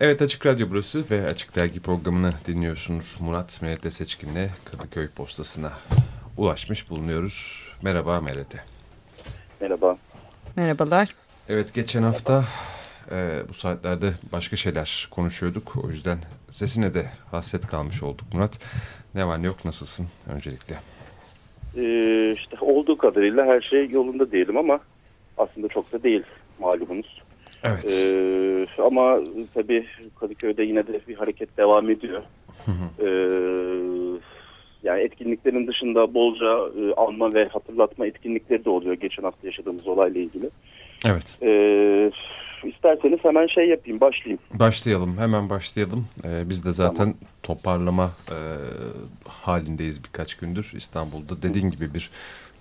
Evet Açık Radyo burası ve Açık Dergi programını dinliyorsunuz. Murat Merete Seçkin'le Kadıköy Postası'na ulaşmış bulunuyoruz. Merhaba Merete. Merhaba. Merhabalar. Evet geçen hafta e, bu saatlerde başka şeyler konuşuyorduk. O yüzden sesine de hasret kalmış olduk Murat. Ne var ne yok nasılsın öncelikle? Ee, işte olduğu kadarıyla her şey yolunda diyelim ama aslında çok da değil malumunuz. Evet. Ee, ama tabii Kadıköy'de yine de bir hareket devam ediyor. Ee, yani etkinliklerin dışında bolca e, alma ve hatırlatma etkinlikleri de oluyor geçen hafta yaşadığımız olayla ilgili. Evet. Ee, isterseniz hemen şey yapayım, başlayayım. Başlayalım, hemen başlayalım. Ee, biz de zaten tamam. toparlama e, halindeyiz birkaç gündür. İstanbul'da dediğin gibi bir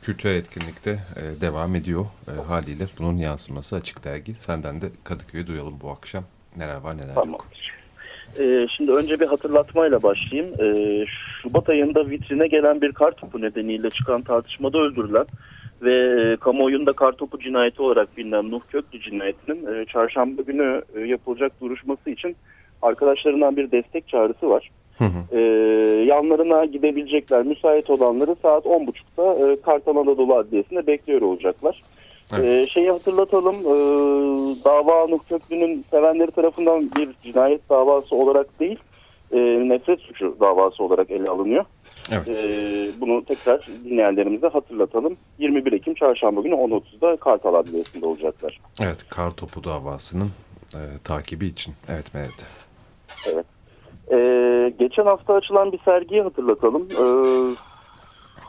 kültürel etkinlikte e, devam ediyor e, haliyle. Bunun yansıması açık dergi. Senden de Kadıköy'ü duyalım bu akşam. Neler var neler tamam. yok. Ee, şimdi önce bir hatırlatmayla başlayayım. Ee, Şubat ayında vitrine gelen bir kartopu nedeniyle çıkan tartışmada öldürülen ve e, kamuoyunda kartopu cinayeti olarak bilinen Nuh Köklü cinayetinin e, çarşamba günü e, yapılacak duruşması için arkadaşlarından bir destek çağrısı var. Hı hı. E, yanlarına gidebilecekler müsait olanları saat 10.30'da e, Kartal Anadolu Adliyesi'nde bekliyor olacaklar. Evet. E, şeyi hatırlatalım e, dava Nuh Köklü'nün sevenleri tarafından bir cinayet davası olarak değil e, nefret suçu davası olarak ele alınıyor. Evet. E, bunu tekrar dinleyenlerimize hatırlatalım. 21 Ekim çarşamba günü 10.30'da Kartal Adliyesi'nde olacaklar. Evet kar topu davasının e, takibi için. Evet Mehmet. Ee, geçen hafta açılan bir sergiyi hatırlatalım. Ee,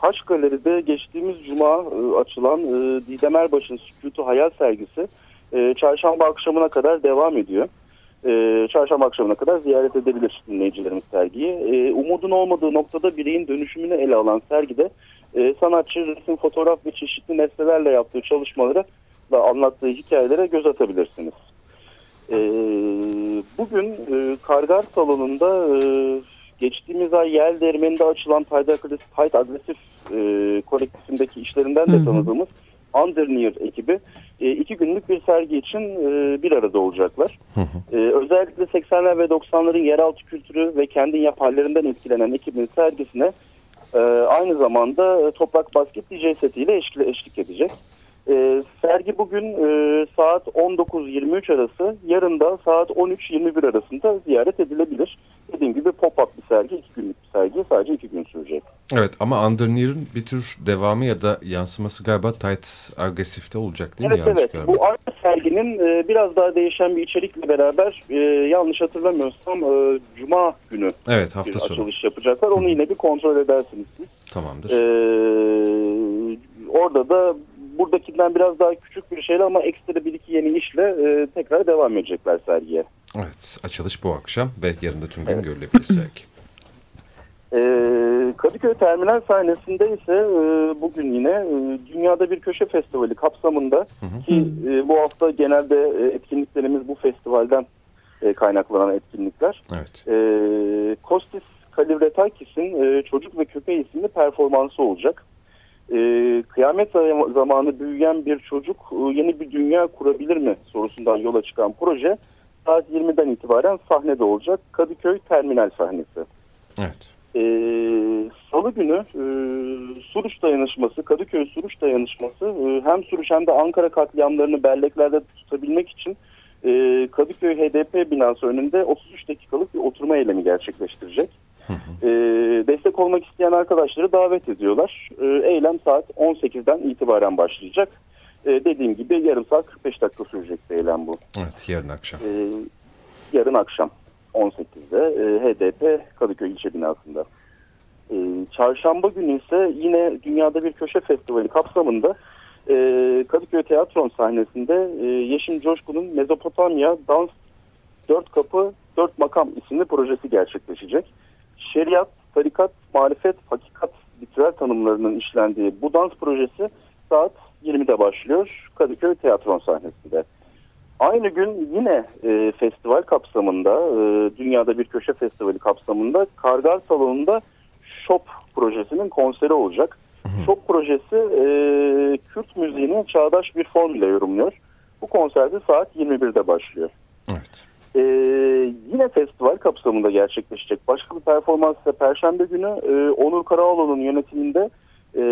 Haç Galeri'de geçtiğimiz cuma e, açılan e, Didem Erbaş'ın Sükutu Hayal sergisi e, çarşamba akşamına kadar devam ediyor. E, çarşamba akşamına kadar ziyaret edebilir dinleyicilerimiz sergiyi. E, umudun olmadığı noktada bireyin dönüşümünü ele alan sergide e, sanatçı resim, fotoğraf ve çeşitli nesnelerle yaptığı çalışmaları da anlattığı hikayelere göz atabilirsiniz. E, bugün e, Kargar Salonu'nda e, geçtiğimiz ay Yel Dermeni'nde açılan Tayt Agresif, Tayt Agresif e, kolektifindeki işlerinden de tanıdığımız Undernear ekibi e, iki günlük bir sergi için e, bir arada olacaklar. Hı hı. E, özellikle 80'ler ve 90'ların yeraltı kültürü ve kendi yap hallerinden etkilenen ekibin sergisine e, aynı zamanda Toprak Basket DJ setiyle eşlik edecek. E, sergi bugün e, saat 19-23 arası, yarın da saat 13-21 arasında ziyaret edilebilir. Dediğim gibi pop-up bir sergi, iki günlük bir sergi, sadece iki gün sürecek. Evet ama Undernear'ın bir tür devamı ya da yansıması galiba Tight Agresif'te olacak değil evet, mi? evet evet. Bu aynı serginin e, biraz daha değişen bir içerikle beraber e, yanlış hatırlamıyorsam e, Cuma günü evet, hafta sonu. açılış yapacaklar. Onu yine bir kontrol edersiniz siz. Tamamdır. E, orada da buradakinden biraz daha küçük bir şeyle ama ekstra bir iki yeni işle e, tekrar devam edecekler sergiye. Evet açılış bu akşam ve yarın da tüm gün evet. görülebilir sergi. E, Kadıköy Terminal sahnesinde ise e, bugün yine e, Dünyada Bir Köşe Festivali kapsamında hı hı. ki e, bu hafta genelde e, etkinliklerimiz bu festivalden e, kaynaklanan etkinlikler. Evet. E, Kostis Kalivretakis'in e, Çocuk ve Köpek isimli performansı olacak e, kıyamet zamanı büyüyen bir çocuk e, yeni bir dünya kurabilir mi sorusundan yola çıkan proje saat 20'den itibaren sahnede olacak. Kadıköy Terminal sahnesi. Evet. E, Salı günü e, Suruç Dayanışması, Kadıköy Suruç Dayanışması e, hem Suruç hem de Ankara katliamlarını belleklerde tutabilmek için e, Kadıköy HDP binası önünde 33 dakikalık bir oturma eylemi gerçekleştirecek. E, destek olmak isteyen arkadaşları davet ediyorlar. E, eylem saat 18'den itibaren başlayacak. E, dediğim gibi yarım saat 45 dakika sürecek bir eylem bu. Evet yarın akşam. E, yarın akşam 18'de e, HDP Kadıköy ilçe binasında. E, çarşamba günü ise yine Dünyada Bir Köşe Festivali kapsamında e, Kadıköy Tiyatron sahnesinde e, Yeşim Coşkun'un Mezopotamya Dans Dört Kapı Dört Makam isimli projesi gerçekleşecek şeriat, tarikat, marifet, hakikat literal tanımlarının işlendiği bu dans projesi saat 20'de başlıyor Kadıköy Tiyatron sahnesinde. Aynı gün yine e, festival kapsamında, e, Dünyada Bir Köşe Festivali kapsamında Kargal Salonu'nda Shop projesinin konseri olacak. Shop projesi e, Kürt müziğini çağdaş bir formüle yorumluyor. Bu konserde saat 21'de başlıyor. Evet. E, yine festival kapsamında gerçekleşecek. Başka bir performans ise Perşembe günü e, Onur Karaoğlu'nun yönetiminde e,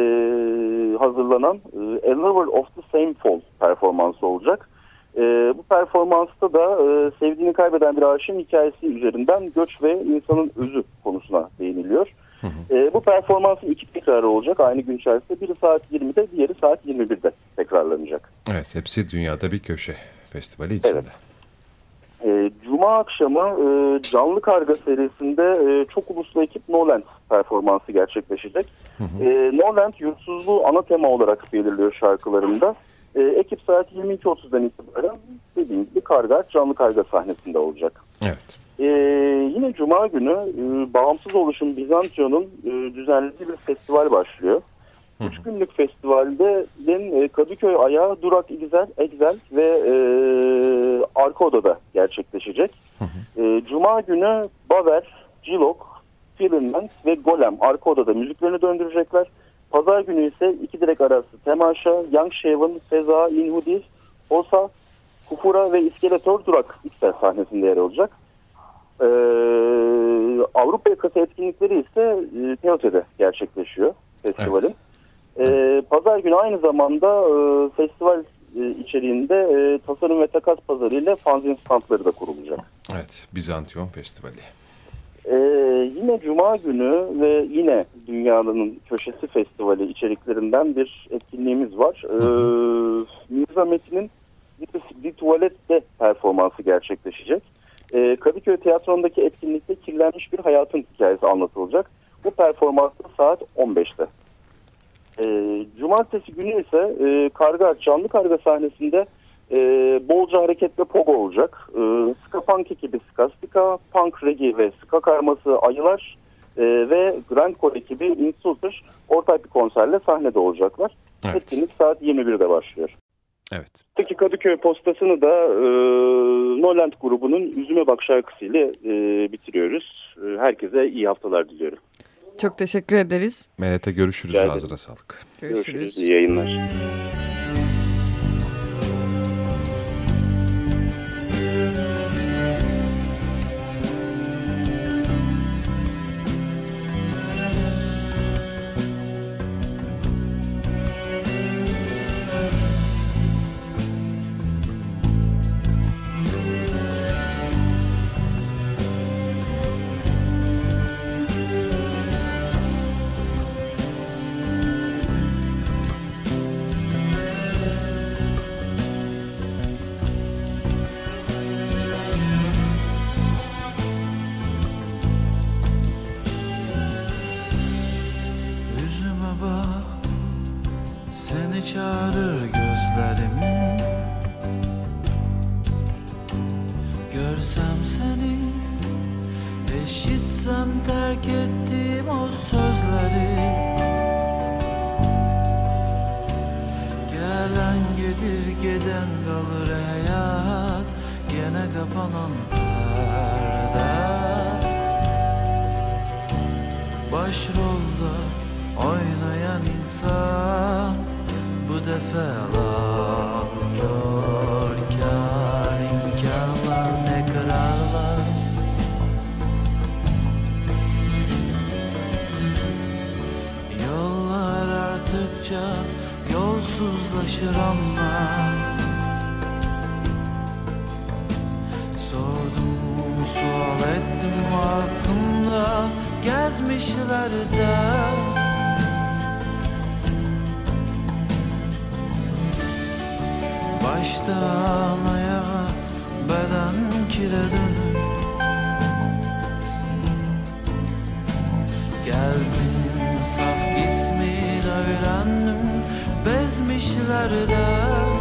hazırlanan e, A Lover of the Same Fall performansı olacak. E, bu performansta da e, sevdiğini kaybeden bir aşığın hikayesi üzerinden göç ve insanın özü konusuna değiniliyor. Hı hı. E, bu performansın iki tekrarı olacak aynı gün içerisinde. Biri saat 20'de, diğeri saat 21'de tekrarlanacak. Evet, hepsi dünyada bir köşe festivali içinde. Evet. E, Cuma akşamı e, Canlı Karga serisinde e, çok uluslu ekip Noland performansı gerçekleşecek. Hı hı. E, Noland yurtsuzluğu ana tema olarak belirliyor şarkılarında. E, ekip saat 22.30'dan itibaren dediğim gibi Karga, Canlı Karga sahnesinde olacak. Evet. E, yine Cuma günü e, Bağımsız Oluşum Bizantiyo'nun e, düzenlediği bir festival başlıyor. Hı Üç günlük festivalde e, Kadıköy ayağı Durak Egzel, Egzel ve e, arka odada gerçekleşecek. Hı hı. E, Cuma günü Baver, Cilok, Filmment ve Golem arka odada müziklerini döndürecekler. Pazar günü ise iki direk arası Temaşa, Young Shaven, Seza, Inhudi, Osa, Kufura ve İskeletor Durak XL sahnesinde yer alacak. Ee, Avrupa yakası etkinlikleri ise e, Teote'de gerçekleşiyor festivalin. Evet. E, Pazar günü aynı zamanda e, festival e, içeriğinde e, tasarım ve takas pazarı ile fanzin standları da kurulacak. Evet, Bizantiyon Festivali. E, yine Cuma günü ve yine Dünyanın Köşesi Festivali içeriklerinden bir etkinliğimiz var. E, Mirza Metin'in bir tuvalette performansı gerçekleşecek. E, Kadıköy Tiyatro'ndaki etkinlikte kirlenmiş bir hayatın hikayesi anlatılacak. Bu performansta saat 15'te e, cumartesi günü ise e, karga canlı karga sahnesinde e, bolca hareket ve pogo olacak. E, ska punk ekibi Skastika, punk reggae ve ska karması Ayılar e, ve Grand Core ekibi Insulter ortak bir konserle sahnede olacaklar. Evet. Etkinlik saat 21'de başlıyor. Evet. Peki Kadıköy postasını da e, Noland grubunun Üzüme Bak şarkısıyla e, bitiriyoruz. E, herkese iyi haftalar diliyorum. Çok teşekkür ederiz. Melete görüşürüz. Ağzına sağlık. Görüşürüz. görüşürüz. İyi yayınlar. kapanan perde. Başrolda oynayan insan bu defalar gör kar imkanlar ne kararlar? Yollar arttıkça yolsuzlaşır ama Baştan ayağa beden kire dönür Geldim saf ismin öğrendim bezmişlerde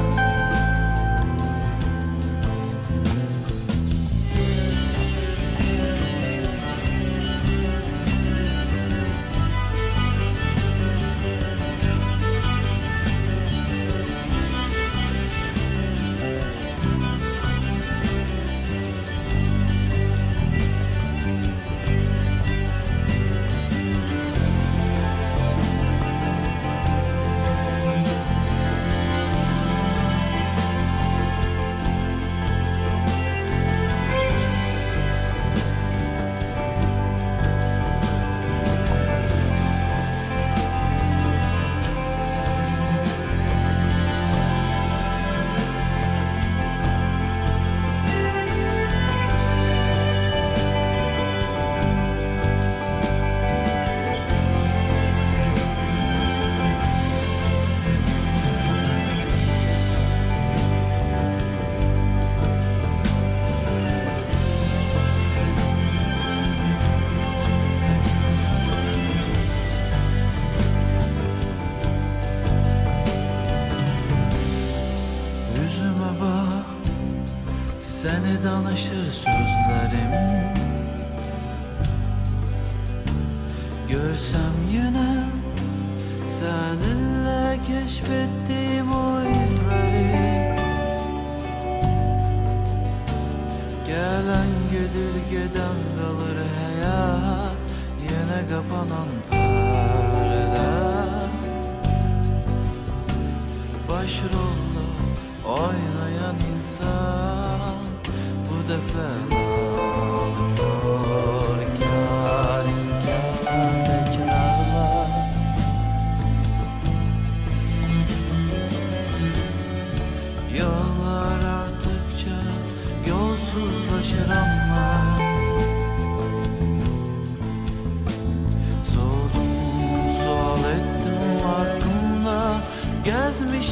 Görsem yine Seninle keşfettiğim o izleri. Gelen gelir giden kalır hayat Yine kapanan perdeler. Başrolda oynayan insan Bu defa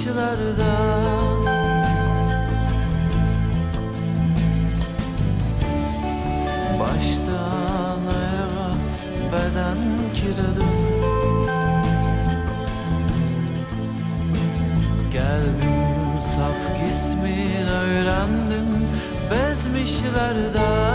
de Baştan ayağa beden kiradım Geldim saf kismin öğrendim bezmişler de